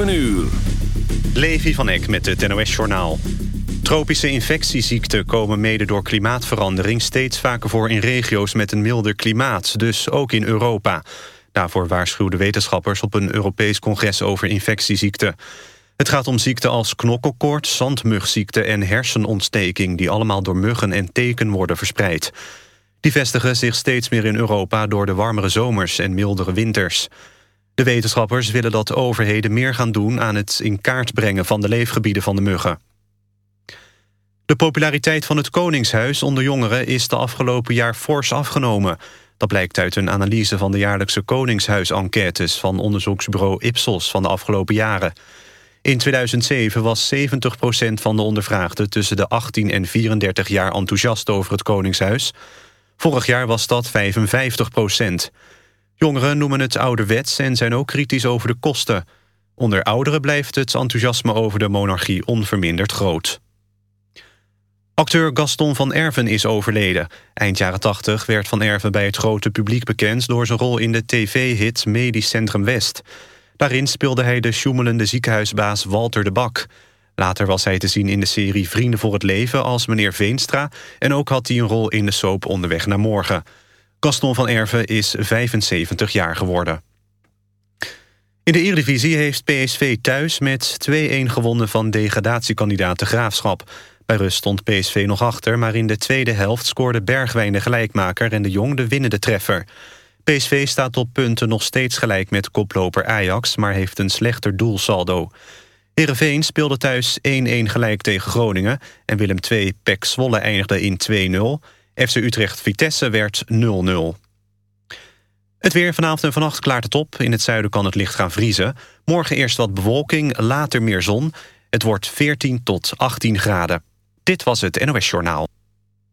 7 uur. Levi van Eck met het NOS-journaal. Tropische infectieziekten komen mede door klimaatverandering... steeds vaker voor in regio's met een milder klimaat, dus ook in Europa. Daarvoor waarschuwden wetenschappers op een Europees congres over infectieziekten. Het gaat om ziekten als knokkelkoorts, zandmugziekte en hersenontsteking... die allemaal door muggen en teken worden verspreid. Die vestigen zich steeds meer in Europa door de warmere zomers en mildere winters. De wetenschappers willen dat overheden meer gaan doen... aan het in kaart brengen van de leefgebieden van de muggen. De populariteit van het Koningshuis onder jongeren... is de afgelopen jaar fors afgenomen. Dat blijkt uit een analyse van de jaarlijkse Koningshuis-enquêtes... van onderzoeksbureau Ipsos van de afgelopen jaren. In 2007 was 70% van de ondervraagden... tussen de 18 en 34 jaar enthousiast over het Koningshuis. Vorig jaar was dat 55 procent. Jongeren noemen het ouderwets en zijn ook kritisch over de kosten. Onder ouderen blijft het enthousiasme over de monarchie onverminderd groot. Acteur Gaston van Erven is overleden. Eind jaren 80 werd Van Erven bij het grote publiek bekend... door zijn rol in de tv-hit Medisch Centrum West. Daarin speelde hij de sjoemelende ziekenhuisbaas Walter de Bak. Later was hij te zien in de serie Vrienden voor het Leven als meneer Veenstra... en ook had hij een rol in de soap Onderweg naar Morgen. Gaston van Erven is 75 jaar geworden. In de Eredivisie heeft PSV thuis met 2-1 gewonnen van degradatiekandidaat de Graafschap. Bij rust stond PSV nog achter, maar in de tweede helft scoorde Bergwijn de gelijkmaker en de Jong de winnende treffer. PSV staat op punten nog steeds gelijk met koploper Ajax, maar heeft een slechter doelsaldo. Heerenveen speelde thuis 1-1 gelijk tegen Groningen en Willem II Pek Zwolle eindigde in 2-0. FC Utrecht-Vitesse werd 0-0. Het weer vanavond en vannacht klaart het op. In het zuiden kan het licht gaan vriezen. Morgen eerst wat bewolking, later meer zon. Het wordt 14 tot 18 graden. Dit was het NOS Journaal.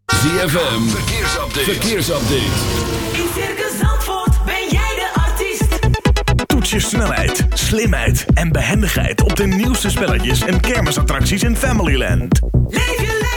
ZFM, verkeersupdate. verkeersupdate. In Circus Zandvoort ben jij de artiest. Toets je snelheid, slimheid en behendigheid op de nieuwste spelletjes en kermisattracties in Familyland. Leef je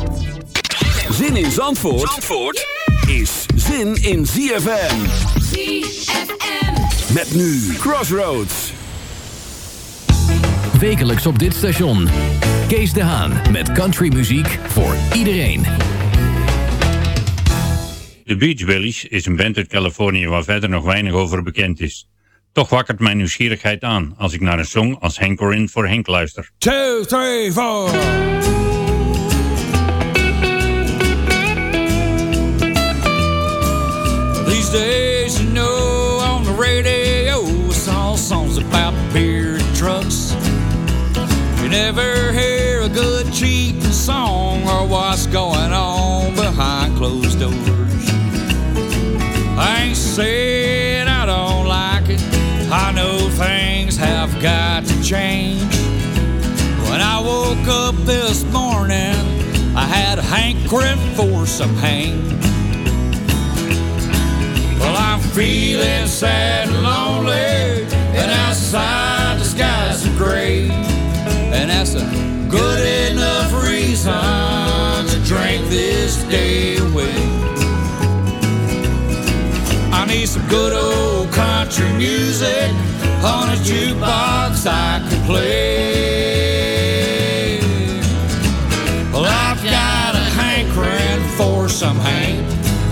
Zin in Zandvoort, Zandvoort is zin in ZFM. ZFM. Met nu Crossroads. Wekelijks op dit station. Kees de Haan met countrymuziek voor iedereen. De Beach Billies is een band uit Californië waar verder nog weinig over bekend is. Toch wakkert mijn nieuwsgierigheid aan als ik naar een song als Hank voor Henk luister. 2, 3, 4... Days you know on the radio, it's all songs about beer and trucks. You never hear a good cheating song or what's going on behind closed doors. I ain't saying I don't like it. I know things have got to change. When I woke up this morning, I had a Griff for some pain. Feeling sad and lonely, and outside the skies are gray. And that's a good enough reason to drink this day away. I need some good old country music on a jukebox I can play. Well, I've got a hankering for some Hank.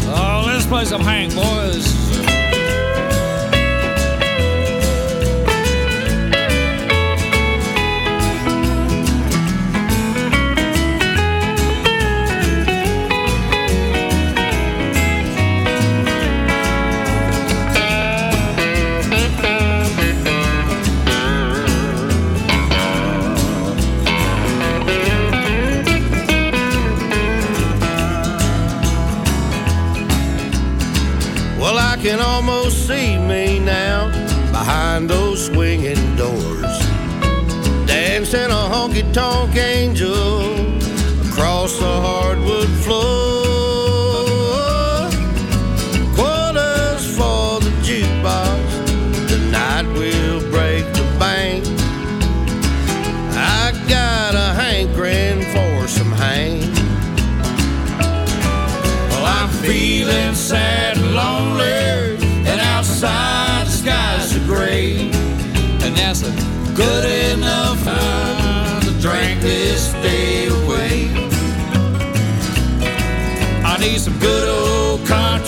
Oh, let's play some Hank, boys. Tonk angel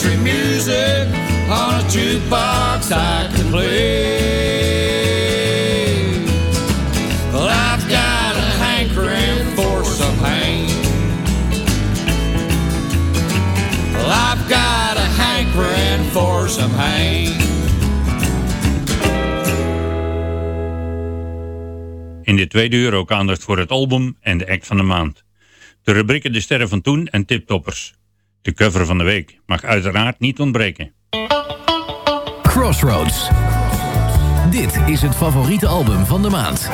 country music on a jukebox I can play. Well, I've got a hankering for some Hank. Well, I've got a hankering for some Hank. In dit tweede uur ook aandacht voor het album en de act van de maand. De rubrieken De Sterren van Toen en Tiptoppers. De cover van de week mag uiteraard niet ontbreken. Crossroads. Dit is het favoriete album van de maand.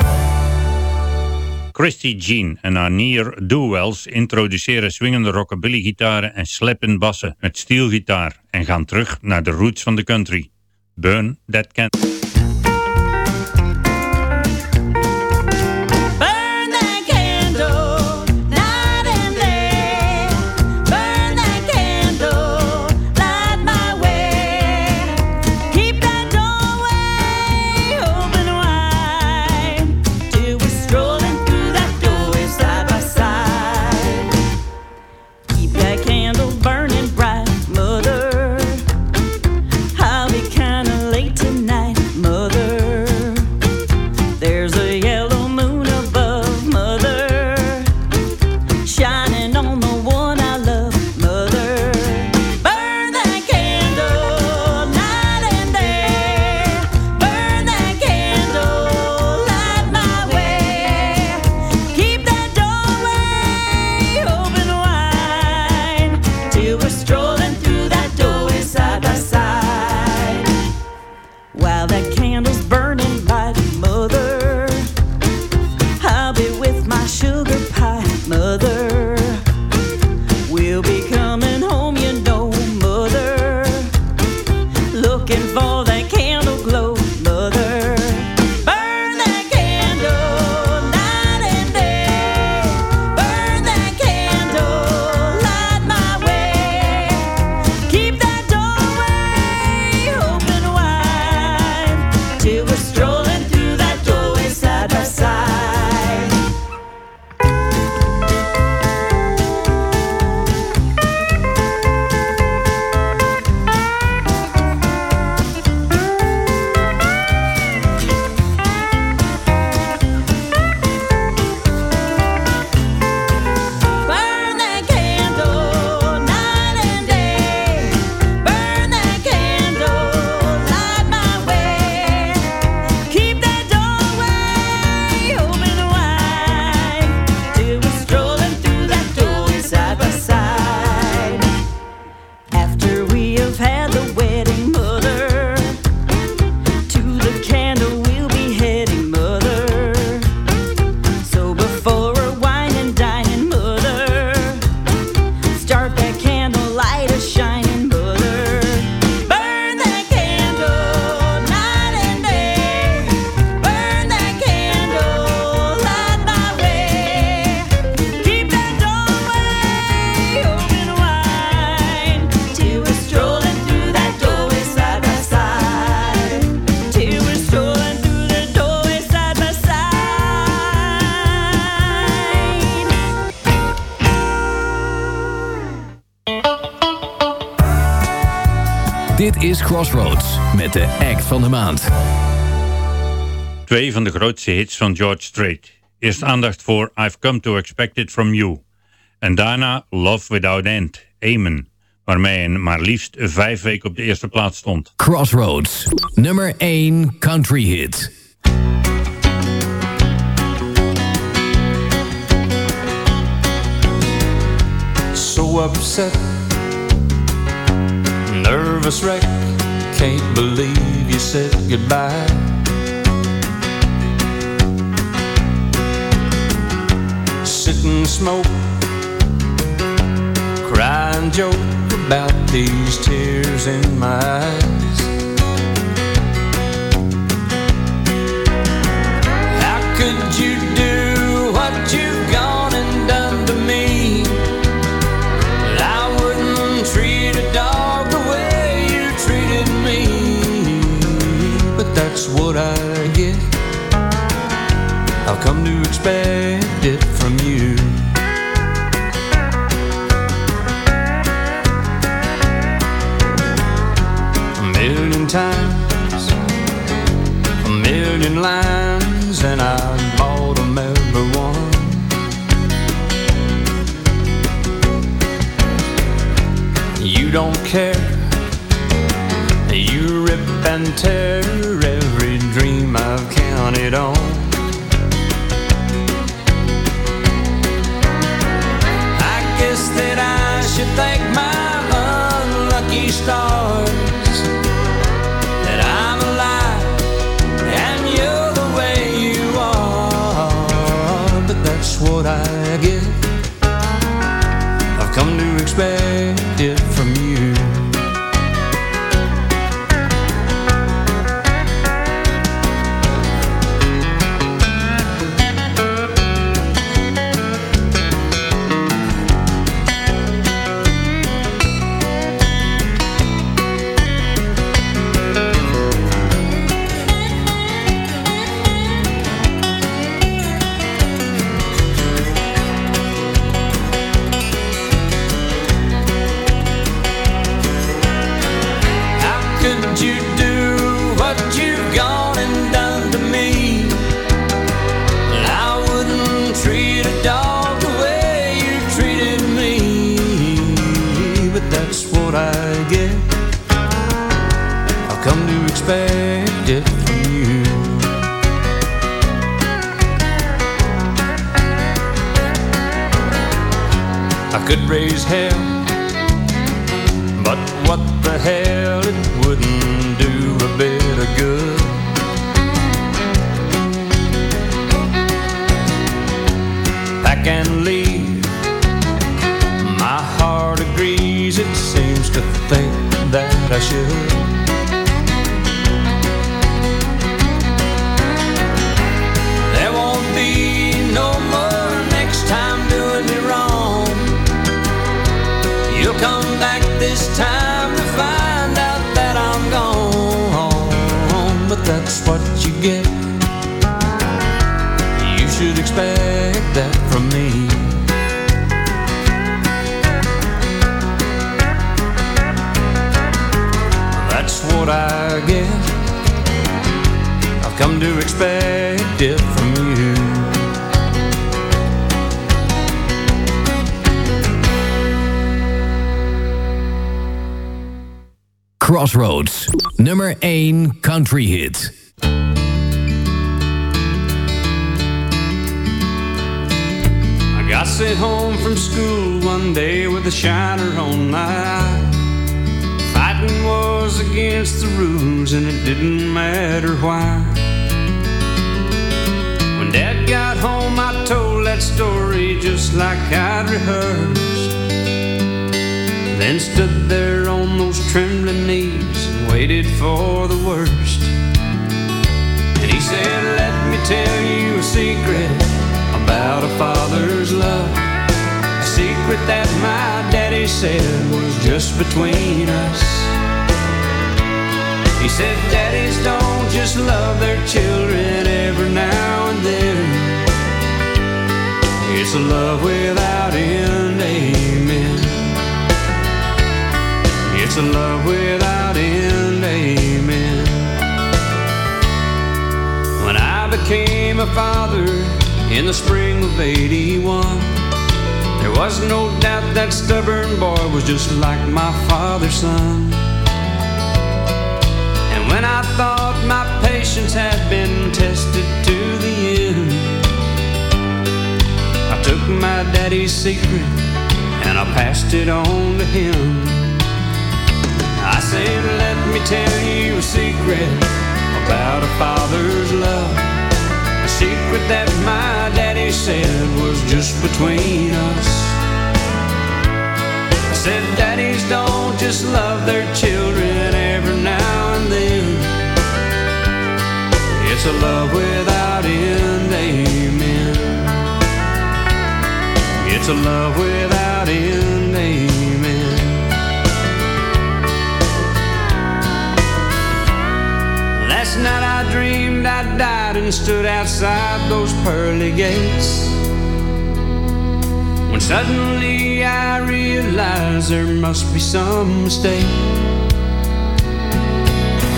Christy Jean en haar Nier Duels introduceren swingende rockabilly gitaren en slappen bassen met steelgitaar en gaan terug naar de roots van de country. Burn That Can... maand. Twee van de grootste hits van George Strait. Eerst aandacht voor I've Come to Expect It From You. En daarna Love Without End, Amen. Waarmee hij maar liefst vijf weken op de eerste plaats stond. Crossroads, nummer 1 country hit. So upset, nervous wreck, can't believe you said goodbye. Sit and smoke, cry and joke about these tears in my eyes. What I get. I've come to expect it from you. A million times, a million lines, and I bought them every one. You don't care. You rip and tear counted on. I guess that I should thank my unlucky stars that I'm alive and you're the way you are. But that's what I get. I've come to expect it from you. Come to expect it from you. Crossroads, nummer 1 country hit. I got sent home from school one day with a shiner on my eye. Fighting was against the rules and it didn't matter why. Got home, I told that story just like I'd rehearsed. Then stood there on those trembling knees and waited for the worst. And he said, Let me tell you a secret about a father's love. A secret that my daddy said was just between us. He said, Daddies don't just love their children every now and then. It's a love without end, amen. It's a love without end, amen. When I became a father in the spring of 81, there was no doubt that stubborn boy was just like my father's son. And when I thought my patience had been tested to the end, took my daddy's secret and I passed it on to him. I said, let me tell you a secret about a father's love. A secret that my daddy said was just between us. I said, daddies don't just love their children every now and then. It's a love without end, It's a love without end, amen. Last night I dreamed I died and stood outside those pearly gates. When suddenly I realized there must be some mistake.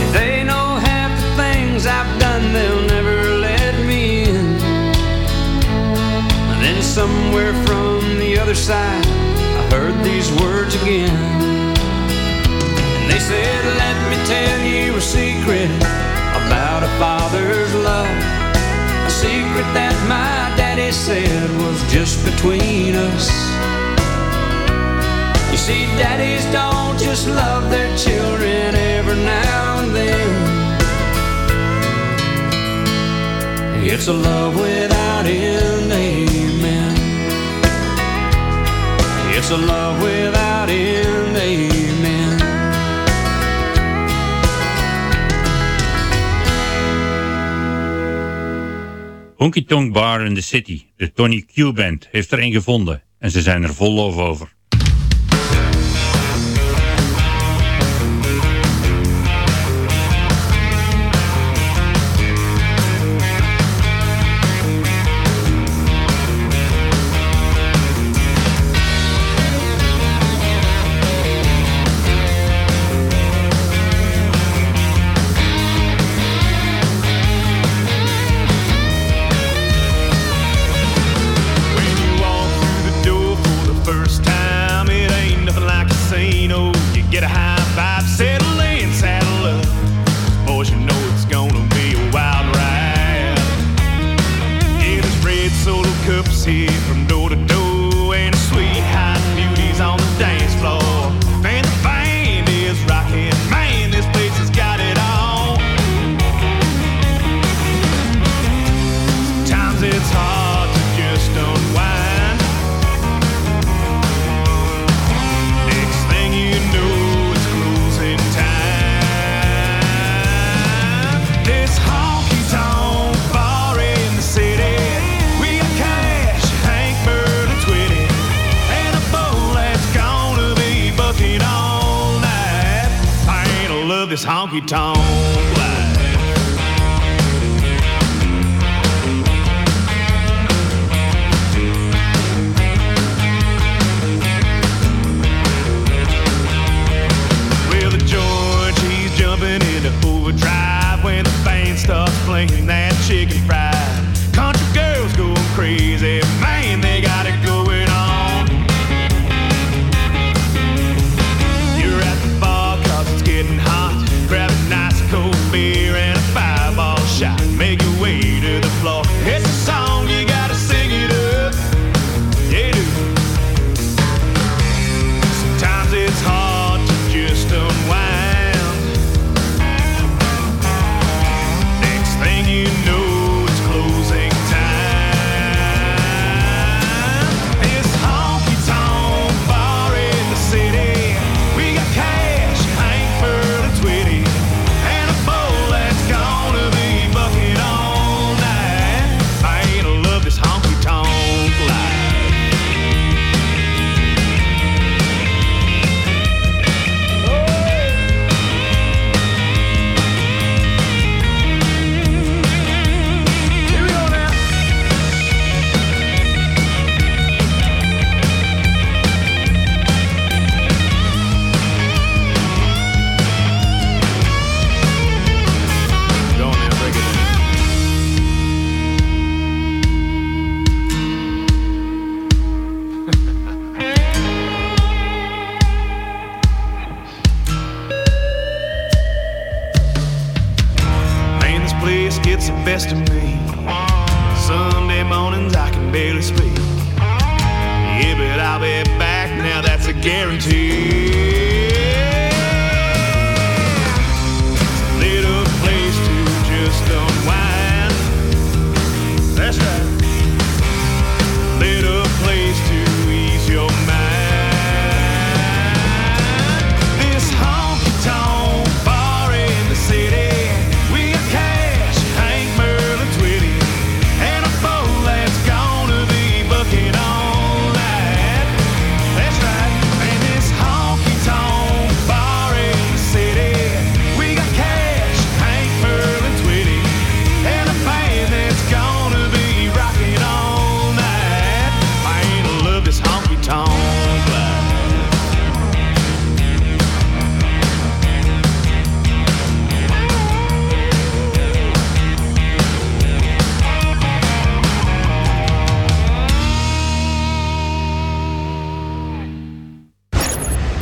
If they know half the things I've done, they'll never let me in. And then somewhere from other side, I heard these words again. And they said, Let me tell you a secret about a father's love. A secret that my daddy said was just between us. You see, daddies don't just love their children every now and then. It's a love without end. A love without end, amen. Honky Tonk Bar in the City, de Tony Q Band, heeft er een gevonden. En ze zijn er vol lof over.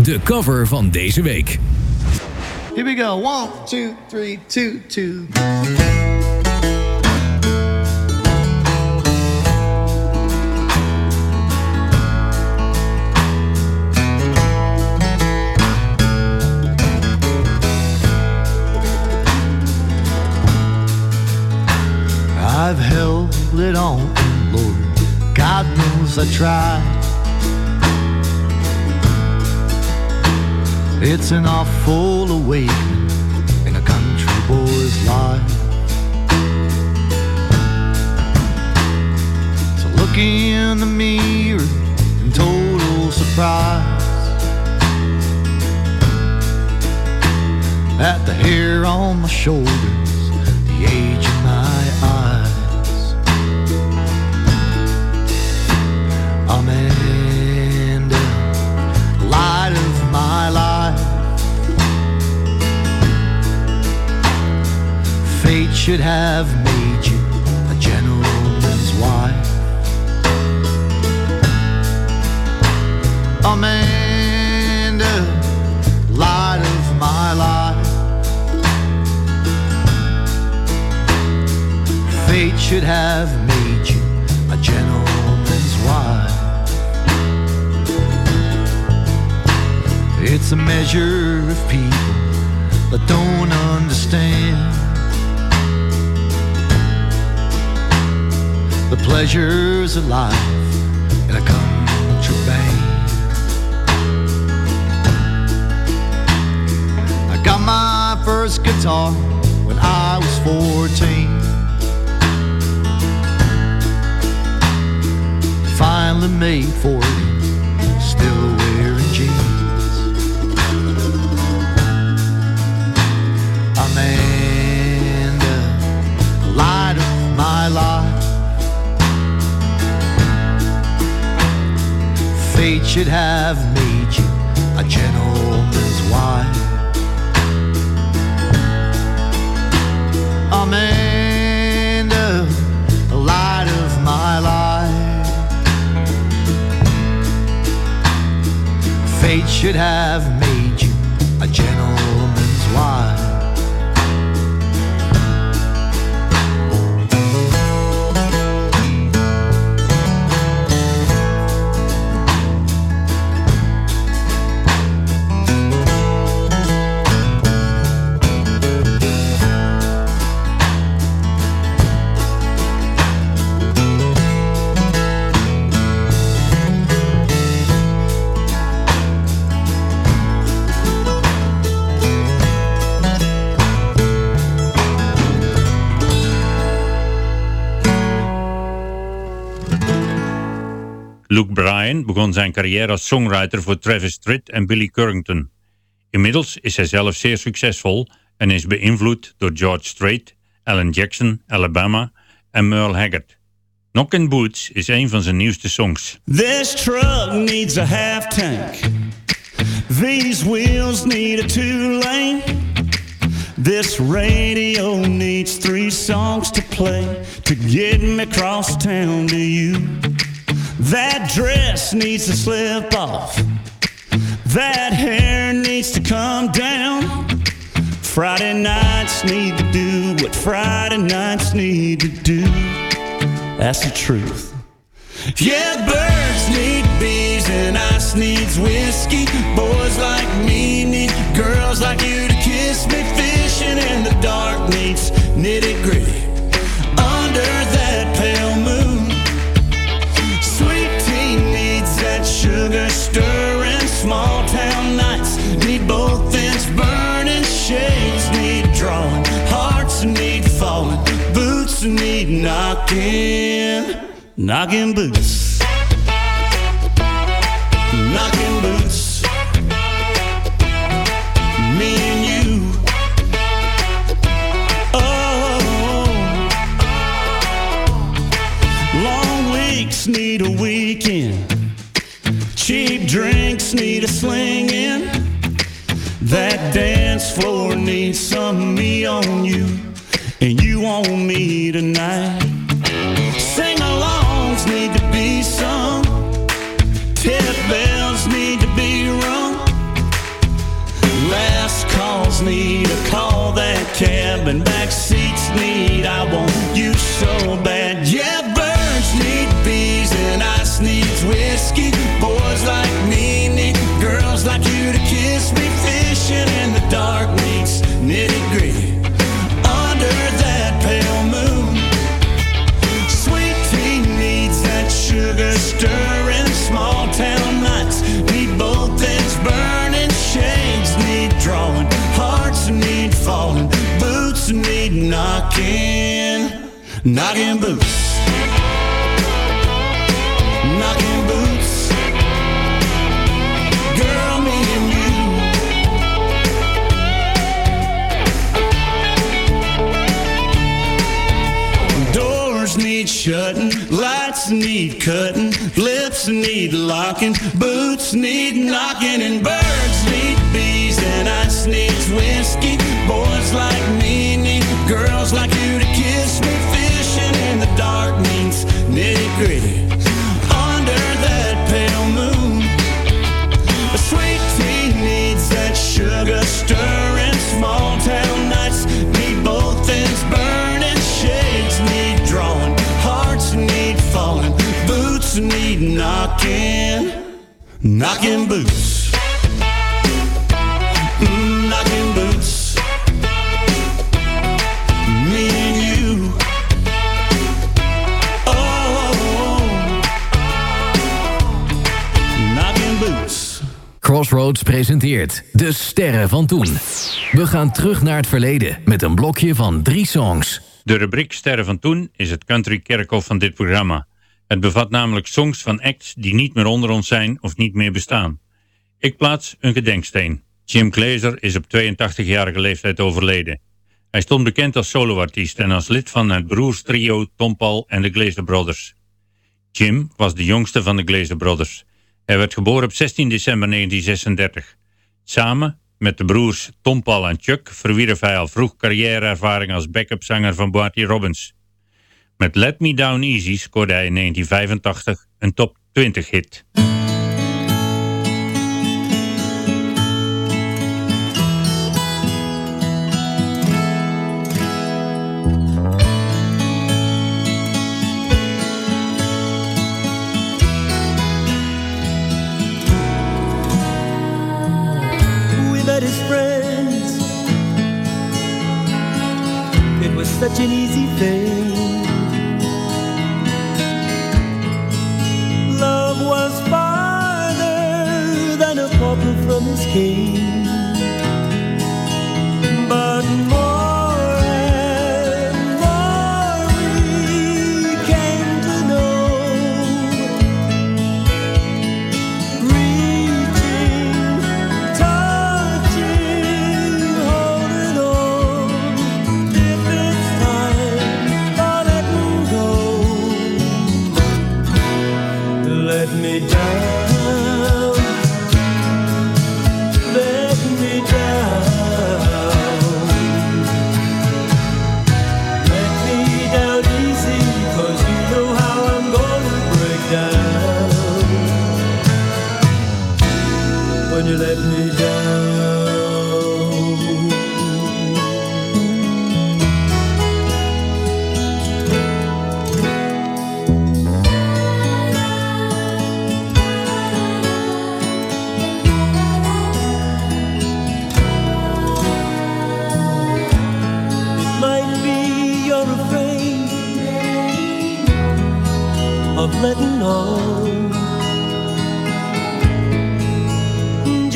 De cover van deze week. Here we go. One, two, three, two, two. I've held it on, Lord. God knows I tried. It's an awful awakening in a country boy's life. So look in the mirror in total surprise at the hair on my shoulders, the age in my eyes. Amanda, should have made you a gentleman's wife. Amanda, light of my life. Fate should have made you a gentleman's wife. It's a measure of people that don't understand the pleasures of life in a country band. I got my first guitar when I was 14. Finally made 40, Fate should have made you a gentleman's wife. Amanda, the light of my life. Fate should have Luke Bryan begon zijn carrière als songwriter voor Travis Tritt en Billy Currington. Inmiddels is hij zelf zeer succesvol en is beïnvloed door George Strait, Alan Jackson, Alabama en Merle Haggard. Knockin' Boots is een van zijn nieuwste songs. This truck needs a half tank. These wheels need a two lane. This radio needs three songs to play to get me across town to you. That dress needs to slip off. That hair needs to come down. Friday nights need to do what Friday nights need to do. That's the truth. Yeah, birds need bees and ice needs whiskey. Boys like me need girls like you to kiss me. Fishing in the dark needs nitty gritty. Sugar stirring. Small town nights need both ends burning. Shades need drawing, hearts need falling, boots need knocking, knocking boots, knocking boots. Me and you. Oh, long weeks need a weekend. Drinks need a slinging. That dance floor needs some me on you, and you on me tonight. Sing alongs need to be sung. Tip bells need to be rung. Last calls need a call that cab, and back seats need I want you so bad. Yeah, birds need bees, and ice needs whiskey. Knocking, boots, knocking boots. Girl, me and you. Doors need shutting, lights need cutting, lips need locking, boots need knocking, and birds need bees, and ice needs whiskey. Boys like me need girls like you to kiss Under that pale moon, sweet tea needs that sugar stirring. Small town nights need both ends burning. Shades need drawing, hearts need falling, boots need knocking, knocking boots, Crossroads presenteert De Sterren van Toen. We gaan terug naar het verleden met een blokje van drie songs. De rubriek Sterren van Toen is het country kerkhof van dit programma. Het bevat namelijk songs van acts die niet meer onder ons zijn of niet meer bestaan. Ik plaats een gedenksteen. Jim Glazer is op 82-jarige leeftijd overleden. Hij stond bekend als soloartiest en als lid van het broerstrio Tom Paul en de Glazer Brothers. Jim was de jongste van de Glazer Brothers. Hij werd geboren op 16 december 1936. Samen met de broers Tom Paul en Chuck verwierf hij al vroeg carrièreervaring als backupzanger van Barty Robbins. Met Let Me Down Easy scoorde hij in 1985 een top 20 hit.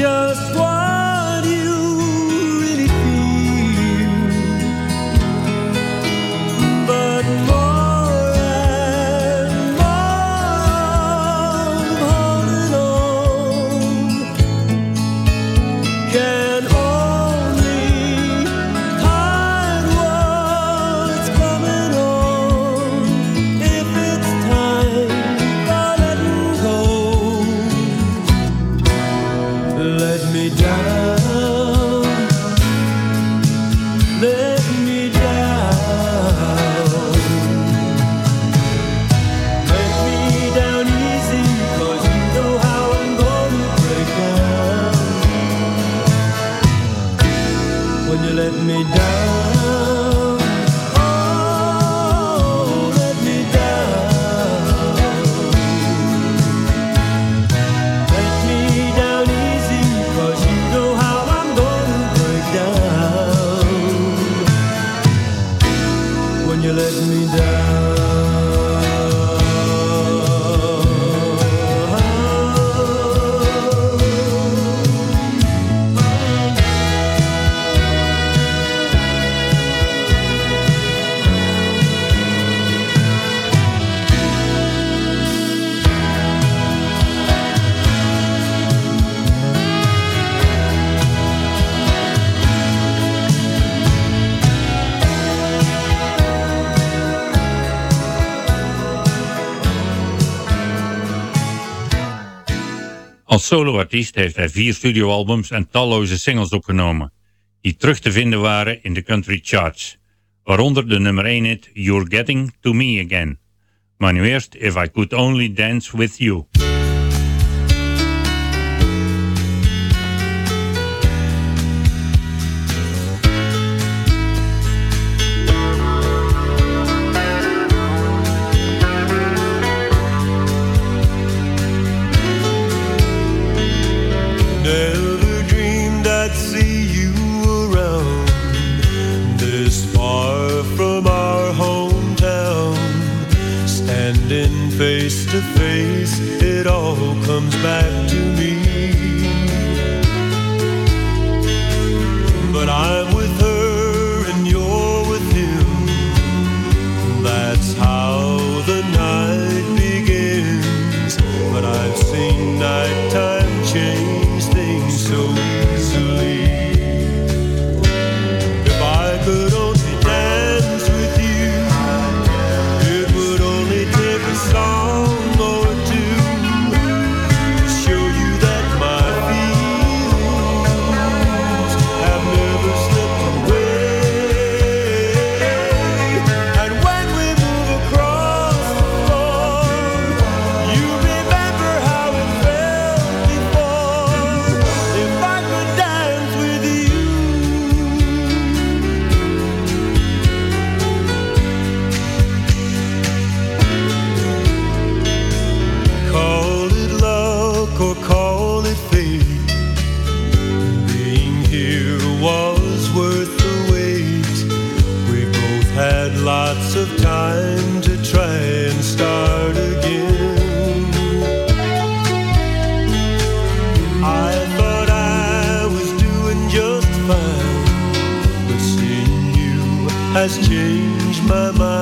just one. soloartiest heeft hij vier studioalbums en talloze singles opgenomen, die terug te vinden waren in de country charts, waaronder de nummer 1 hit You're Getting To Me Again. Maar nu eerst If I Could Only Dance With You. has changed my mind.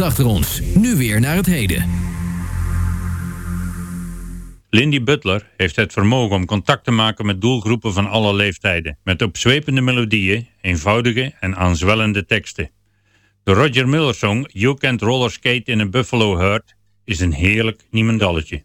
achter ons. Nu weer naar het heden. Lindy Butler heeft het vermogen om contact te maken met doelgroepen van alle leeftijden, met opzwepende melodieën, eenvoudige en aanzwellende teksten. De Roger Miller song You Can't Roller Skate in a Buffalo Herd is een heerlijk niemendalletje.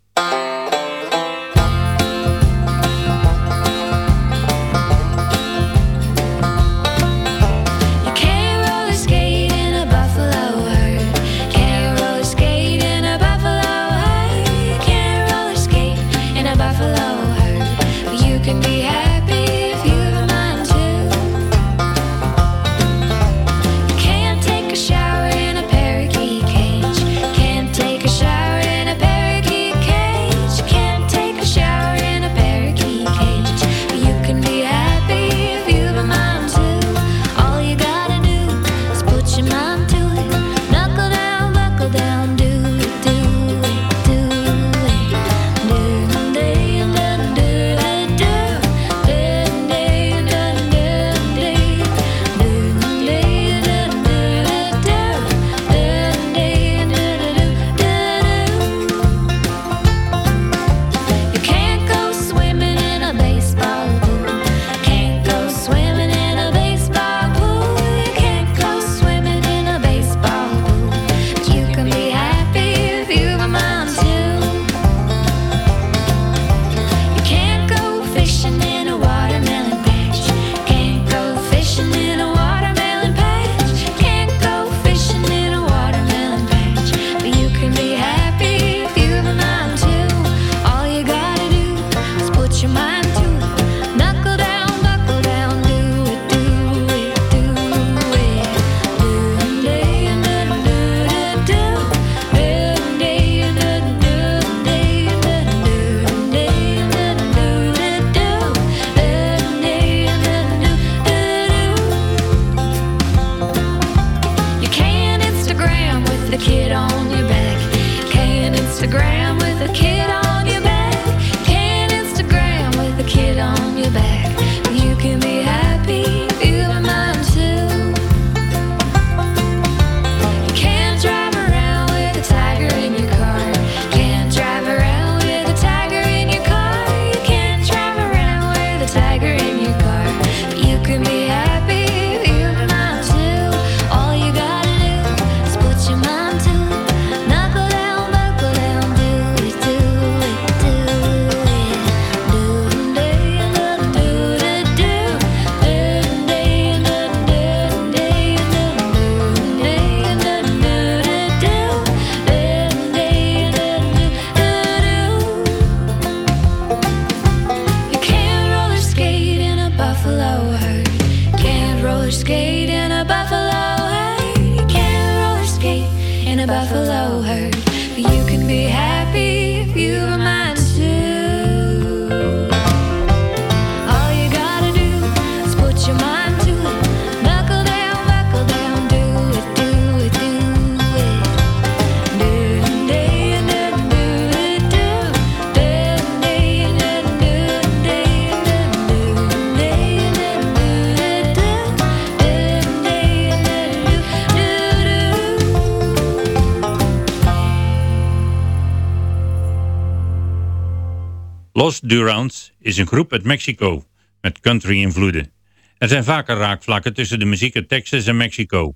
Los Durans is een groep uit Mexico met country-invloeden. Er zijn vaker raakvlakken tussen de muziek uit Texas en Mexico.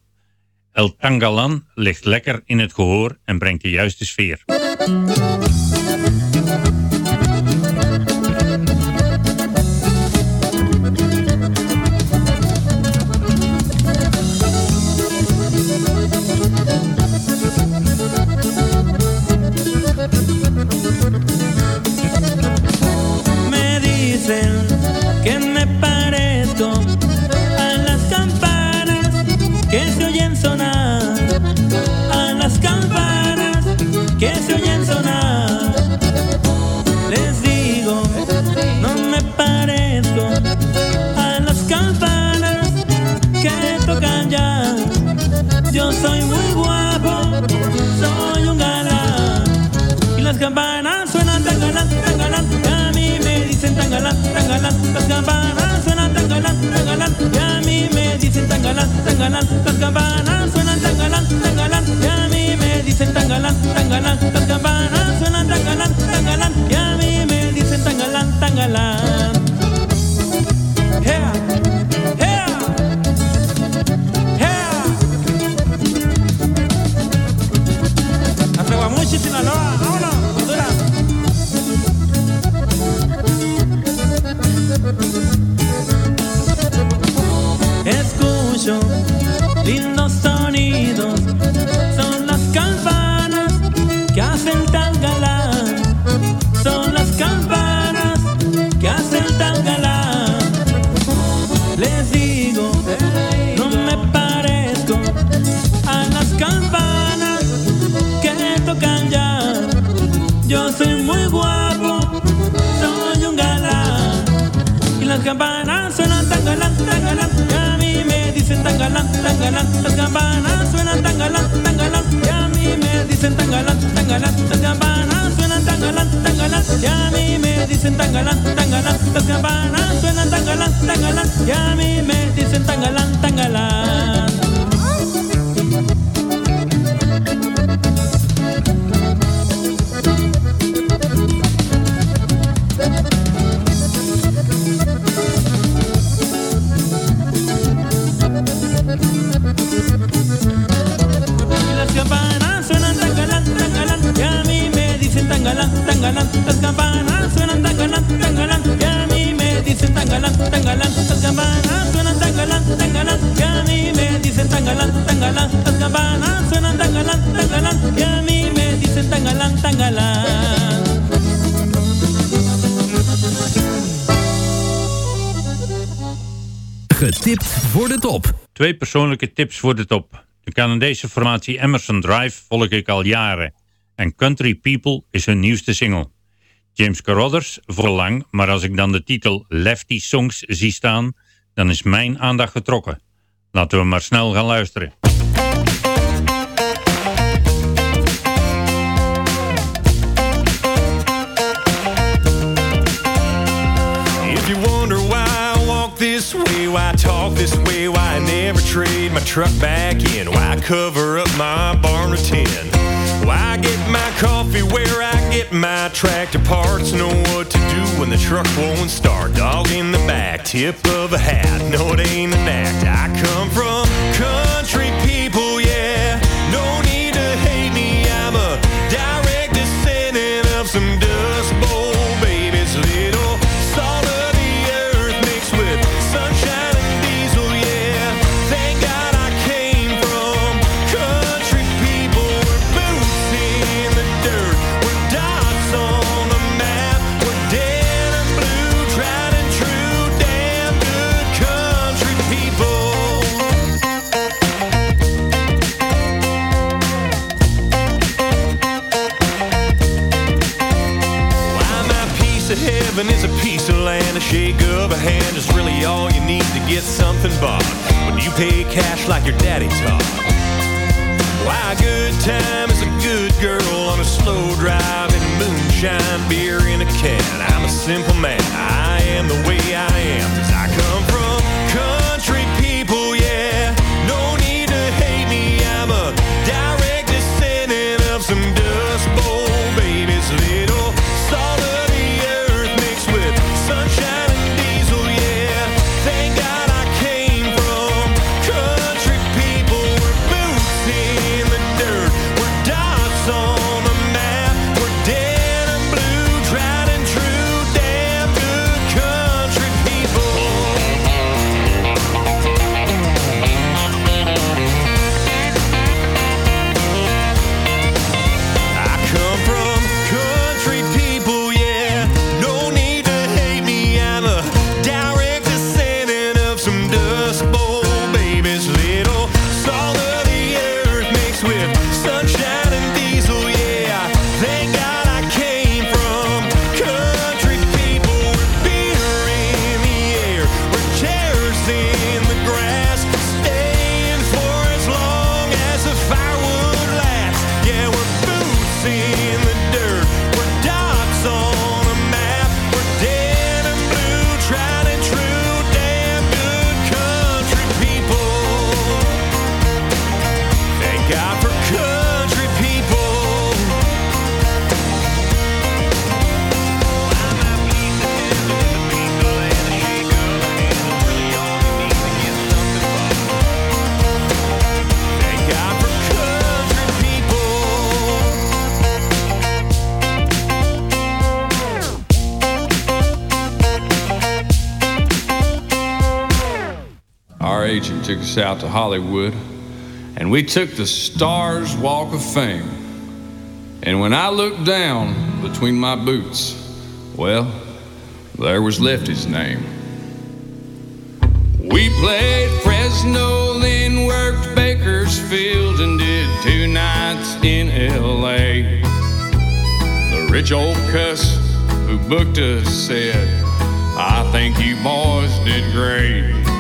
El Tangalan ligt lekker in het gehoor en brengt de juiste sfeer. Campanas suenan tan galán, tan galán, a mí me dicen tan galán, tan galán. Las campanas suenan tan galán, tan galán, a mí me dicen tan galán, tan galán. Las campanas suenan tan galán, tan galán, a mí me dicen tan galán, tan galán. Las campanas suenan tan galán, tan galán, a mí me dicen tan galán, tan galán. tangalán, tangalán, las campanas suenan tangalán, tangalán, y a mí me dicen tangalán, tangalán, las campanas suenan tangalán, tangalán, y a mí me dicen tangalán, tangalán, las campanas suenan tangalán, tangalán, y a mí me dicen tangalán, tangalán. Getipt voor de top. Twee persoonlijke tips voor de top. De Canadese formatie Emerson Drive volg ik al jaren. En Country People is hun nieuwste single. James Carruthers voor lang, maar als ik dan de titel Lefty Songs zie staan, dan is mijn aandacht getrokken. Laten we maar snel gaan luisteren. This way, why I never trade my truck back in, why I cover up my barn with tin, why I get my coffee where I get my tractor parts, know what to do when the truck won't start. Dog in the back, tip of a hat, no it ain't an act. I come from country hand is really all you need to get something bought. When you pay cash like your daddy taught. Why a good time is a good girl on a slow drive in moonshine beer in a can. I'm a simple man, agent took us out to Hollywood, and we took the Stars Walk of Fame. And when I looked down between my boots, well, there was Lefty's name. We played Fresno, then worked Bakersfield, and did two nights in LA. The rich old cuss who booked us said, I think you boys did great.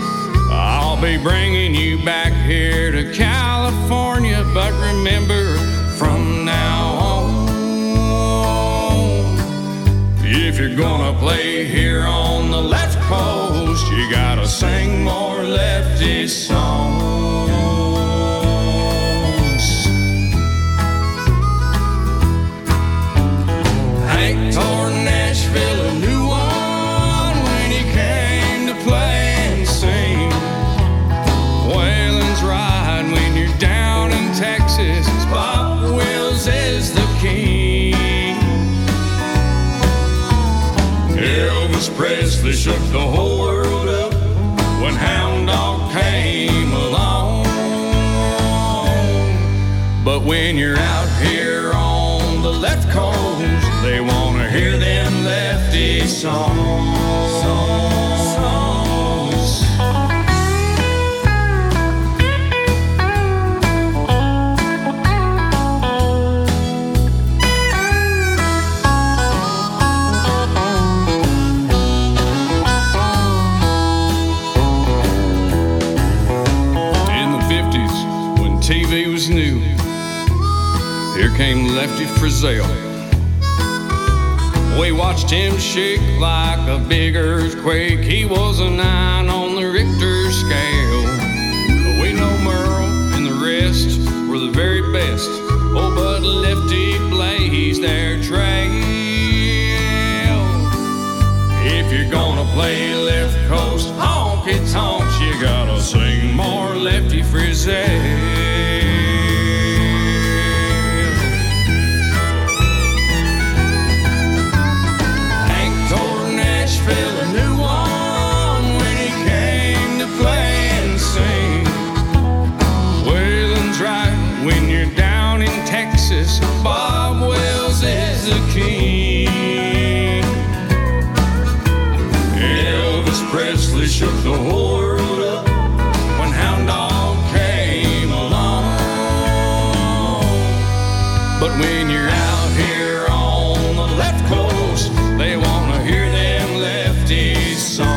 I'll be bringing you back here to California, but remember from now on, if you're gonna play here on the left coast, you gotta sing more lefty songs. When you're out here on the left coast, they wanna hear them lefty songs. Lefty Frizzell. We watched him shake like a big earthquake. He was a nine on the Richter scale. But we know Merle and the rest were the very best. Oh, but Lefty blazed their trail. If you're gonna play left coast honky tonks, you gotta sing more Lefty Frizzell. Shook the whole world up when Hound Dog came along. But when you're out here on the left coast, they wanna hear them lefty songs.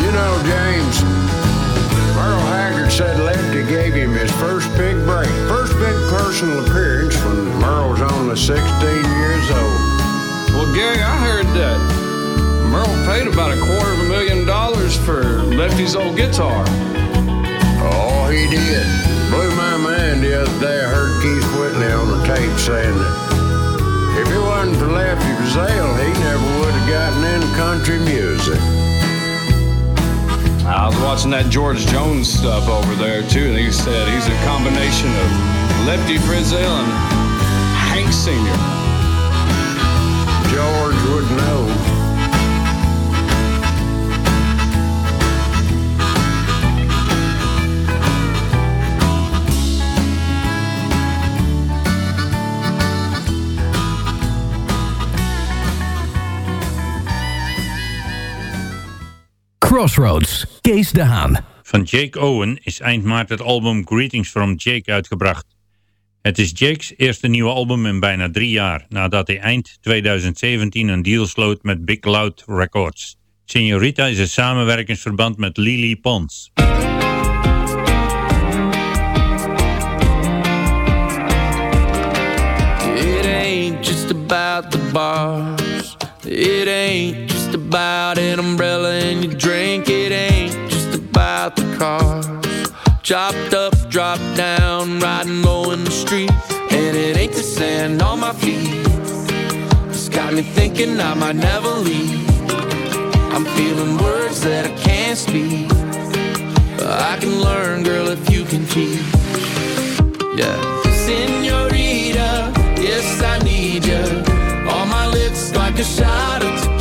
You know, James, Merle Haggard said Lefty gave him his first big break, first big personal appearance when Merle was only 16 paid about a quarter of a million dollars for Lefty's old guitar. Oh, he did. Blew my mind the other day. I heard Keith Whitley on the tape saying that if it wasn't for Lefty Frizzell, he never would have gotten into country music. I was watching that George Jones stuff over there too, and he said he's a combination of Lefty Frizzell and Hank Sr. George would know. Crossroads, Kees de Haan. Van Jake Owen is eind maart het album Greetings from Jake uitgebracht. Het is Jake's eerste nieuwe album in bijna drie jaar, nadat hij eind 2017 een deal sloot met Big Loud Records. Senorita is een samenwerkingsverband met Lily Pons. It ain't just about the bars. It ain't just about an umbrella and your drink. It ain't just about the cars. Chopped up, dropped down, riding low in the street. And it ain't the sand on my feet. It's got me thinking I might never leave. I'm feeling words that I can't speak. But I can learn, girl, if you can teach. Yeah. Senorita, yes, I need you. On my lips like a shot of tequila.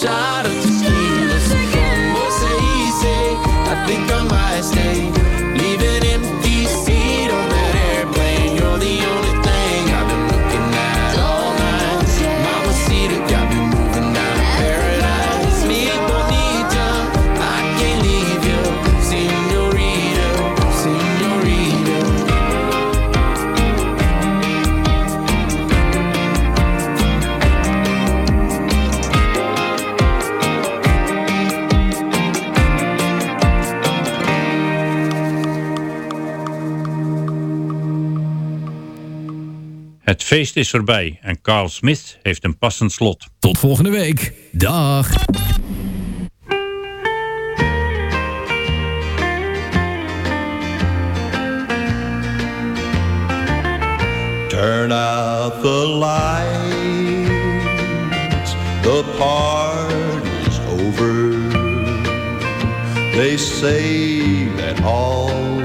Shot feest is voorbij en Carl Smith heeft een passend slot. Tot volgende week. Dag. Turn out the lights, the party's over. They say that all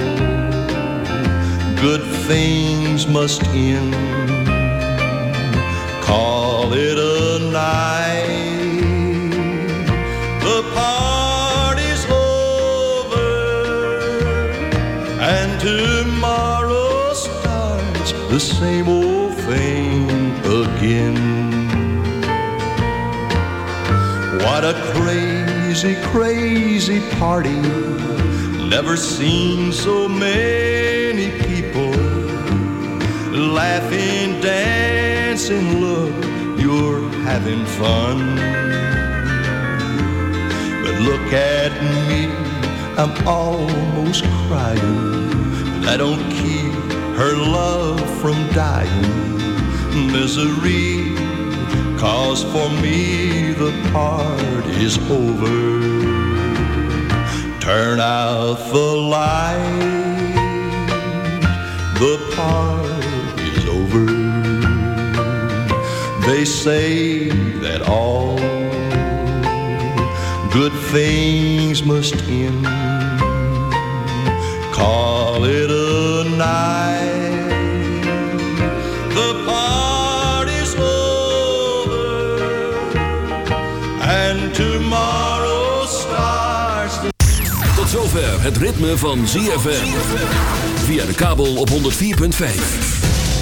good things must end. Call it a night. The party's over, and tomorrow starts the same old thing again. What a crazy, crazy party. Never seen so many people laughing, dancing. And look, you're having fun. But look at me, I'm almost crying. But I don't keep her love from dying. Misery, cause for me the party's over. Turn out the light, the party's over. They say that all good things must end. Call it a night. The party's over, and tomorrow starts the Tot zover het ritme van ZFM. Via de kabel op 104.5.